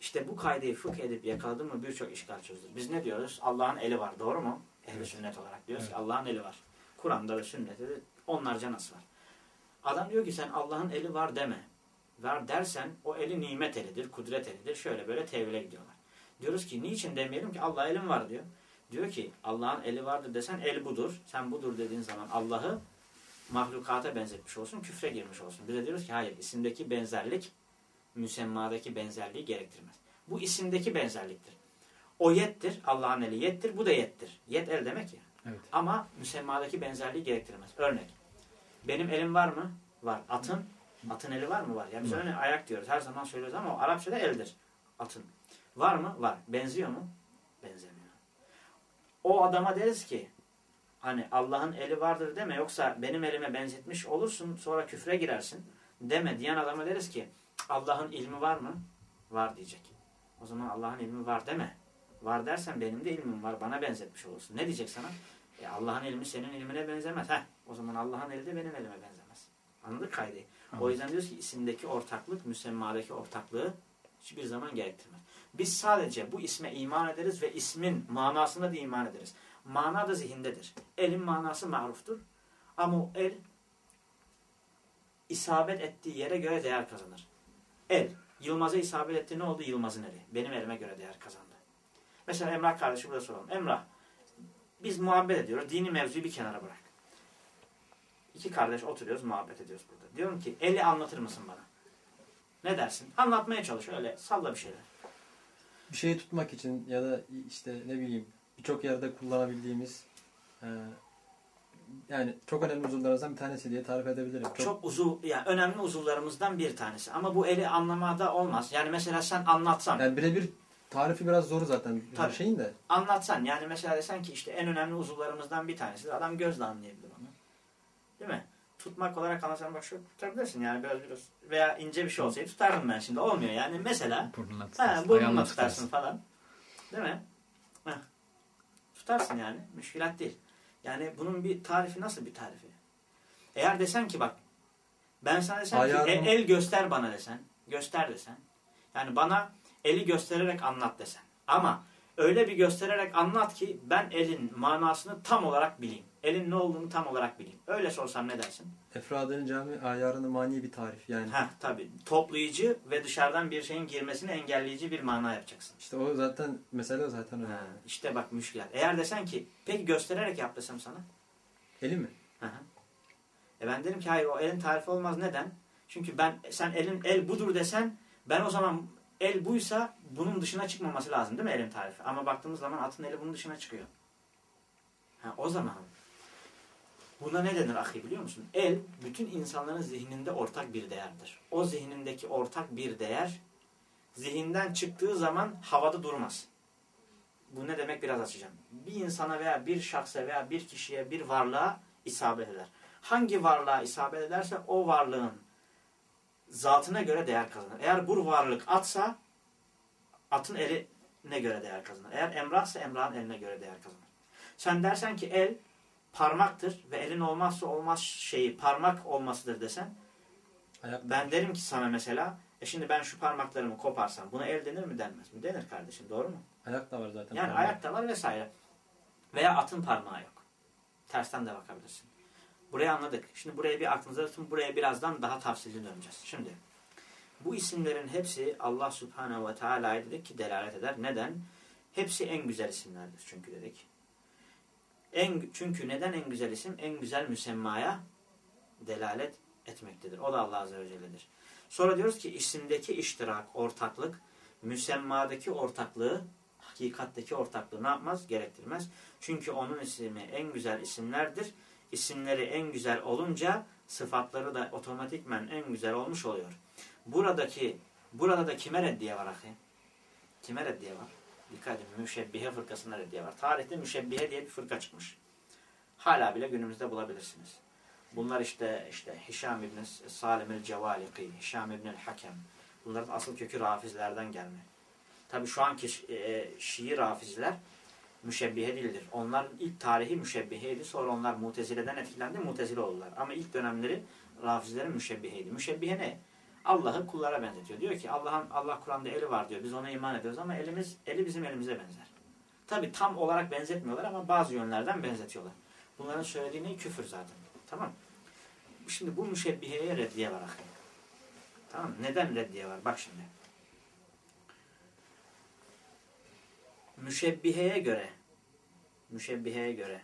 İşte bu kaydeyi fıkh edip yakaladın mı birçok işgal çözülür. Biz ne diyoruz? Allah'ın eli var. Doğru mu? Ehli evet. sünnet olarak diyoruz evet. ki Allah'ın eli var. Kur'an'da ve sünnette de onlarca nas var. Adam diyor ki sen Allah'ın eli var deme. Var dersen o eli nimet elidir, kudret elidir. Şöyle böyle tevhile gidiyorlar. Diyoruz ki niçin demeyelim ki Allah elim var diyor. Diyor ki Allah'ın eli vardır desen el budur. Sen budur dediğin zaman Allah'ı mahlukata benzetmiş olsun, küfre girmiş olsun. Biz de diyoruz ki hayır isimdeki benzerlik müsemmadaki benzerliği gerektirmez. Bu isimdeki benzerliktir. O yettir, Allah'ın eli yettir, bu da yettir. Yet el demek ya. Evet. Ama müsemmadaki benzerliği gerektirmez. Örnek. Benim elim var mı? Var. Atın? Atın eli var mı? Var. Ya biz öyle ayak diyoruz. Her zaman söylüyoruz ama o Arapçada eldir. Atın. Var mı? Var. Benziyor mu? Benzemiyor. O adama deriz ki hani Allah'ın eli vardır deme yoksa benim elime benzetmiş olursun sonra küfre girersin deme diyen adama deriz ki Allah'ın ilmi var mı? Var diyecek. O zaman Allah'ın ilmi var deme. Var dersen benim de ilmim var. Bana benzetmiş olursun. Ne diyecek sana? E Allah'ın ilmi senin ilmine benzemez. Heh, o zaman Allah'ın eli de benim elime benzemez. Anladık kaydı. O yüzden diyoruz ki isimdeki ortaklık müsemmadaki ortaklığı hiçbir zaman gerektirmez. Biz sadece bu isme iman ederiz ve ismin manasına da iman ederiz. Mana da zihindedir. Elin manası maruftur. Ama o el isabet ettiği yere göre değer kazanır. El. Yılmaz'a isabet etti ne oldu? Yılmaz'ın eli. Benim elime göre değer kazandı. Mesela Emrah kardeşi burada soralım. Emrah, biz muhabbet ediyoruz. Dini mevzuyu bir kenara bırak. İki kardeş oturuyoruz, muhabbet ediyoruz burada. Diyorum ki, eli anlatır mısın bana? Ne dersin? Anlatmaya çalış öyle. Salla bir şeyler. Bir şeyi tutmak için ya da işte ne bileyim birçok yerde kullanabildiğimiz e, yani çok önemli uzuvlarımızdan bir tanesi diye tarif edebilirim. Çok, çok uzuv, yani önemli uzuvlarımızdan bir tanesi. Ama bu eli anlamada olmaz. Yani mesela sen anlatsan. Yani birebir tarifi biraz zor zaten Tabii. şeyin de. Anlatsan yani mesela desen ki işte en önemli uzuvlarımızdan bir tanesi. Adam gözle anlayabilir onu. Değil mi? Tutmak olarak anlatsan bak şu tutabilirsin yani biraz biraz. Veya ince bir şey olsaydı tutardım ben şimdi. Olmuyor yani mesela. Burnunla tutarsın. He, burnunla tutarsın falan. Değil mi? Heh. Tutarsın yani. Müşkilat değil. Yani bunun bir tarifi nasıl bir tarifi? Eğer desen ki bak ben sana desem Ayağım... ki el, el göster bana desen. Göster desen. Yani bana eli göstererek anlat desen. Ama öyle bir göstererek anlat ki ben elin manasını tam olarak bileyim. Elin ne olduğunu tam olarak bileyim. Öyle sorsam ne dersin? Efradın cami ayarını mani bir tarif yani. Ha tabi. Toplayıcı ve dışarıdan bir şeyin girmesini engelleyici bir mana yapacaksın. İşte o zaten mesele zaten öyle. Ha, işte bak müşkilat. Eğer desen ki peki göstererek yap desem sana. Eli mi? Hı hı. E ben derim ki hayır o elin tarifi olmaz. Neden? Çünkü ben sen elin el budur desen ben o zaman el buysa bunun dışına çıkmaması lazım değil mi elin tarifi? Ama baktığımız zaman atın eli bunun dışına çıkıyor. Ha, o zaman Buna ne denir ahi biliyor musun? El, bütün insanların zihninde ortak bir değerdir. O zihnindeki ortak bir değer, zihinden çıktığı zaman havada durmaz. Bu ne demek biraz açacağım. Bir insana veya bir şahsa veya bir kişiye, bir varlığa isabet eder. Hangi varlığa isabet ederse o varlığın zatına göre değer kazanır. Eğer bu varlık atsa atın eline göre değer kazanır. Eğer emrahsa emrahın eline göre değer kazanır. Sen dersen ki el parmaktır ve elin olmazsa olmaz şeyi parmak olmasıdır desen Ayak ben derim ki sana mesela e şimdi ben şu parmaklarımı koparsam buna el denir mi denmez mi? Denir kardeşim doğru mu? ayak da var zaten. Yani parmak. ayak da var vesaire. Veya atın parmağı yok. Tersten de bakabilirsin. Burayı anladık. Şimdi buraya bir aklınıza tutun. Buraya birazdan daha tafsilli döneceğiz. Şimdi bu isimlerin hepsi Allah Subhanahu ve Teala'ya dedik ki delalet eder. Neden? Hepsi en güzel isimlerdir çünkü dedik. En, çünkü neden en güzel isim? En güzel müsemmaya delalet etmektedir. O da Allah Azze ve Celle'dir. Sonra diyoruz ki isimdeki iştirak, ortaklık, müsemmadaki ortaklığı, hakikatteki ortaklığı ne yapmaz? Gerektirmez. Çünkü onun ismi en güzel isimlerdir. İsimleri en güzel olunca sıfatları da otomatikmen en güzel olmuş oluyor. Buradaki, burada da kime reddiye var ahi? Kime reddiye var? Dikkat edin müşebbihe fırkasına reddiye var. Tarihte müşebbihe diye bir fırka çıkmış. Hala bile günümüzde bulabilirsiniz. Bunlar işte işte Hişam İbni Salim el-Cevaliki, Hişam İbni Hakem. Bunların asıl kökü rafizlerden gelme. Tabi şu anki e, Şii rafizler müşebbihe değildir. Onların ilk tarihi müşebbiheydi. Sonra onlar mutezileden etkilendi, mutezile oldular. Ama ilk dönemleri rafizlerin müşebbiheydi. Müşebbihe ne? Allah'ı kullara benzetiyor. Diyor ki Allah'ın Allah Kur'an'da eli var diyor. Biz ona iman ediyoruz ama elimiz eli bizim elimize benzer. Tabi tam olarak benzetmiyorlar ama bazı yönlerden benzetiyorlar. Bunların söylediğini küfür zaten. Tamam Şimdi bu müşebbiheye reddiye var. Ahi. Tamam Neden reddiye var? Bak şimdi. Müşebbiheye göre müşebbiheye göre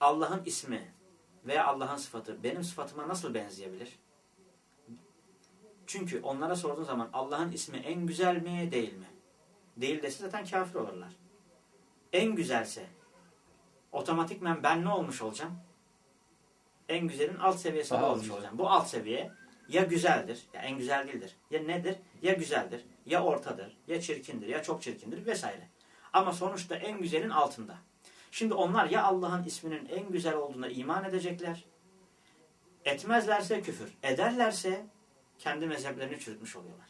Allah'ın ismi veya Allah'ın sıfatı benim sıfatıma nasıl benzeyebilir? Çünkü onlara sorduğun zaman Allah'ın ismi en güzel mi değil mi? Değil dese zaten kafir olurlar. En güzelse otomatikmen ben ne olmuş olacağım? En güzelin alt seviyesinde Daha olmuş güzel. olacağım. Bu alt seviye ya güzeldir, ya en güzel değildir. Ya nedir? Ya güzeldir, ya ortadır, ya çirkindir, ya çok çirkindir vesaire. Ama sonuçta en güzelin altında. Şimdi onlar ya Allah'ın isminin en güzel olduğuna iman edecekler, etmezlerse küfür, ederlerse kendi mezheplerini çürütmüş oluyorlar.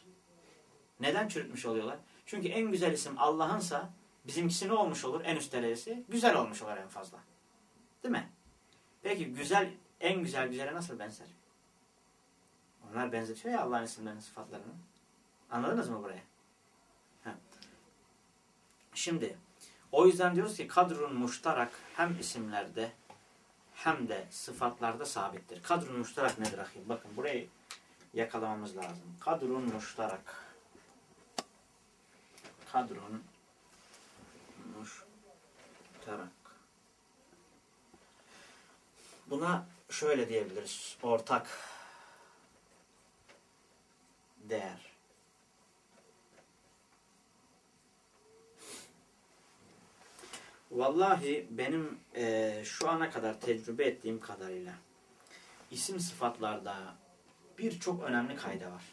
Neden çürütmüş oluyorlar? Çünkü en güzel isim Allah'ınsa bizimkisi ne olmuş olur? En üst derecesi güzel olmuş olur en fazla. Değil mi? Peki güzel, en güzel güzele nasıl benzer? Onlar benzetiyor ya Allah'ın isimlerinin sıfatlarını. Anladınız mı buraya? Heh. Şimdi o yüzden diyoruz ki kadrun muştarak hem isimlerde hem de sıfatlarda sabittir. Kadrun muştarak nedir? Bakın burayı yakalamamız lazım. Kadrun muştarak. Kadrun muştarak. Buna şöyle diyebiliriz. Ortak değer. Vallahi benim eee, şu ana kadar tecrübe ettiğim kadarıyla isim sıfatlarda birçok önemli kayda var.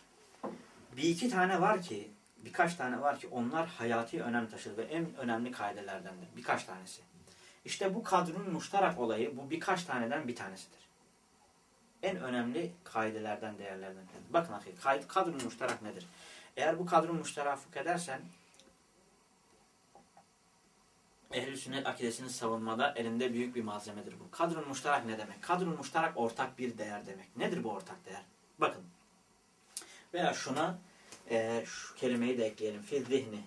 Bir iki tane var ki, birkaç tane var ki onlar hayati önem taşır ve en önemli kaidelerdendir. Birkaç tanesi. İşte bu kadrun muştarak olayı bu birkaç taneden bir tanesidir. En önemli kaidelerden, değerlerden. Bakın akı, kadrun muştarak nedir? Eğer bu kadrun muştarak edersen Ehl-i sünnet akidesini savunmada elinde büyük bir malzemedir bu. Kadrun muştarak ne demek? Kadrun muştarak ortak bir değer demek. Nedir bu ortak değer? Bakın. Veya şuna e, şu kelimeyi de ekleyelim. Fi zihni.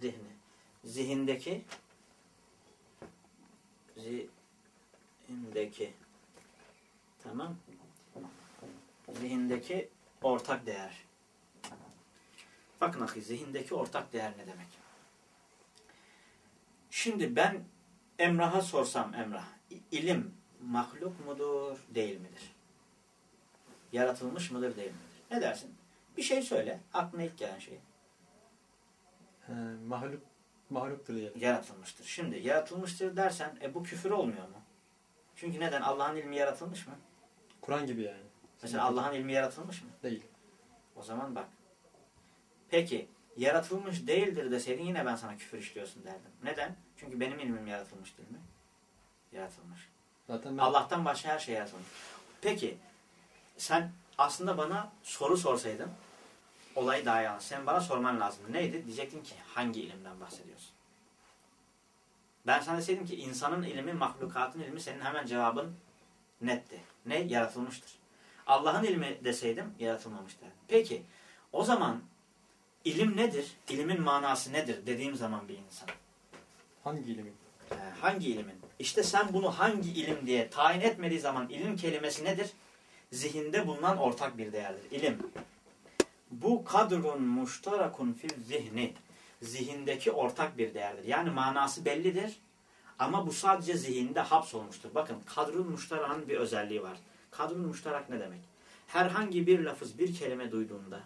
Zihni. Zihindeki zihindeki tamam zihindeki ortak değer. Bakın ahi zihindeki ortak değer ne demek? Şimdi ben Emrah'a sorsam Emrah, ilim mahluk mudur, değil midir? Yaratılmış mıdır, değil midir? Ne dersin? Bir şey söyle, aklına ilk gelen şey. He, mahluk, mahluktur diye. Yaratılmıştır. Şimdi yaratılmıştır dersen, e bu küfür olmuyor mu? Çünkü neden? Allah'ın ilmi yaratılmış mı? Kur'an gibi yani. Mesela Allah'ın ilmi yaratılmış mı? Değil. O zaman bak. Peki, yaratılmış değildir deseydin yine ben sana küfür işliyorsun derdim. Neden? Çünkü benim ilmim yaratılmış değil mi? Yaratılmış. Zaten ben Allah'tan başka her şey yaratılmış. Peki sen aslında bana soru sorsaydın olayı daha iyi anlar. Sen bana sorman lazım. Neydi? Diyecektin ki hangi ilimden bahsediyorsun? Ben sana deseydim ki insanın ilmi, mahlukatın ilmi senin hemen cevabın netti. Ne? Yaratılmıştır. Allah'ın ilmi deseydim yaratılmamıştır. Peki o zaman ilim nedir? İlimin manası nedir dediğim zaman bir insan. Hangi ilimi? Ee, hangi ilimin? İşte sen bunu hangi ilim diye tayin etmediği zaman ilim kelimesi nedir? Zihinde bulunan ortak bir değerdir. İlim. Bu kadrun muştarakun fil zihni. Zihindeki ortak bir değerdir. Yani manası bellidir. Ama bu sadece zihinde hapsolmuştur. Bakın kadrun muştarakın bir özelliği var. Kadrun muştarak ne demek? Herhangi bir lafız, bir kelime duyduğunda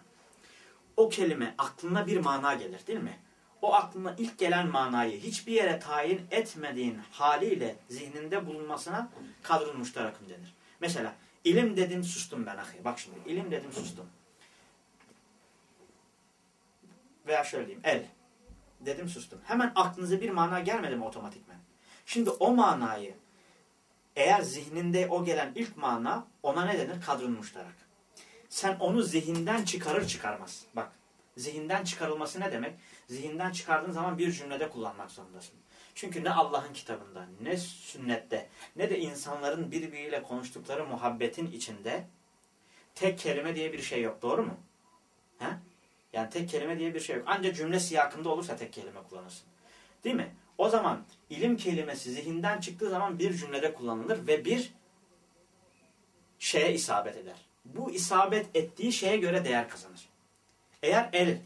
o kelime aklına bir mana gelir değil mi? o aklına ilk gelen manayı hiçbir yere tayin etmediğin haliyle zihninde bulunmasına kadrun müşterakın denir. Mesela ilim dedim sustum ben ahi. Bak şimdi ilim dedim sustum. Veya şöyle diyeyim el dedim sustum. Hemen aklınıza bir mana gelmedi mi otomatikmen? Şimdi o manayı eğer zihninde o gelen ilk mana ona ne denir? Kadrun müşterak. Sen onu zihinden çıkarır çıkarmaz. Bak zihinden çıkarılması ne demek? Zihinden çıkardığın zaman bir cümlede kullanmak zorundasın. Çünkü ne Allah'ın kitabında, ne sünnette, ne de insanların birbiriyle konuştukları muhabbetin içinde tek kelime diye bir şey yok. Doğru mu? He? Yani tek kelime diye bir şey yok. Ancak cümle siyakında olursa tek kelime kullanırsın. Değil mi? O zaman ilim kelimesi zihinden çıktığı zaman bir cümlede kullanılır ve bir şeye isabet eder. Bu isabet ettiği şeye göre değer kazanır. Eğer el,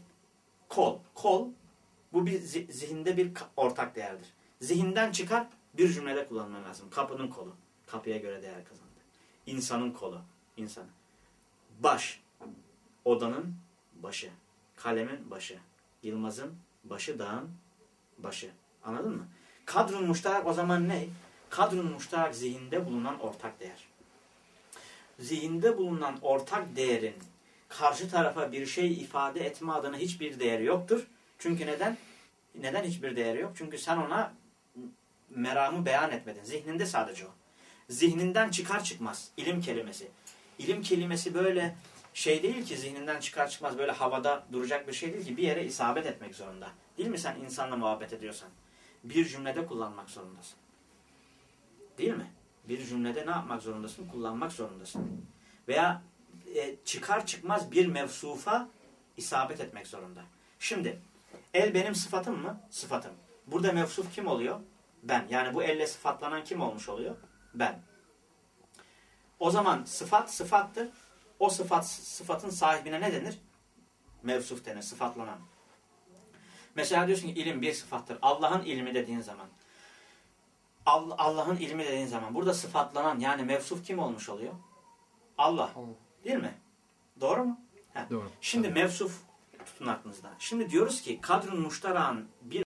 kol, kol bu bir zihinde bir ortak değerdir. Zihinden çıkar bir cümlede kullanman lazım. Kapının kolu. Kapıya göre değer kazandı. İnsanın kolu. insan. Baş. Odanın başı. Kalemin başı. Yılmaz'ın başı, dağın başı. Anladın mı? Kadrun muştarak o zaman ne? Kadrun muştarak zihinde bulunan ortak değer. Zihinde bulunan ortak değerin karşı tarafa bir şey ifade etme adına hiçbir değeri yoktur. Çünkü neden? Neden hiçbir değeri yok? Çünkü sen ona meramı beyan etmedin. Zihninde sadece o. Zihninden çıkar çıkmaz. ilim kelimesi. İlim kelimesi böyle şey değil ki zihninden çıkar çıkmaz böyle havada duracak bir şey değil ki bir yere isabet etmek zorunda. Değil mi sen insanla muhabbet ediyorsan? Bir cümlede kullanmak zorundasın. Değil mi? Bir cümlede ne yapmak zorundasın? Kullanmak zorundasın. Veya e, çıkar çıkmaz bir mevsufa isabet etmek zorunda. Şimdi el benim sıfatım mı? Sıfatım. Burada mevsuf kim oluyor? Ben. Yani bu elle sıfatlanan kim olmuş oluyor? Ben. O zaman sıfat sıfattır. O sıfat sıfatın sahibine ne denir? Mevsuf denir, sıfatlanan. Mesela diyorsun ki ilim bir sıfattır. Allah'ın ilmi dediğin zaman. Allah'ın ilmi dediğin zaman. Burada sıfatlanan yani mevsuf kim olmuş oluyor? Allah. Değil mi? Doğru mu? He. Doğru. Şimdi Tabii. mevsuf tutun aklınızda. Şimdi diyoruz ki kadrun muştaran bir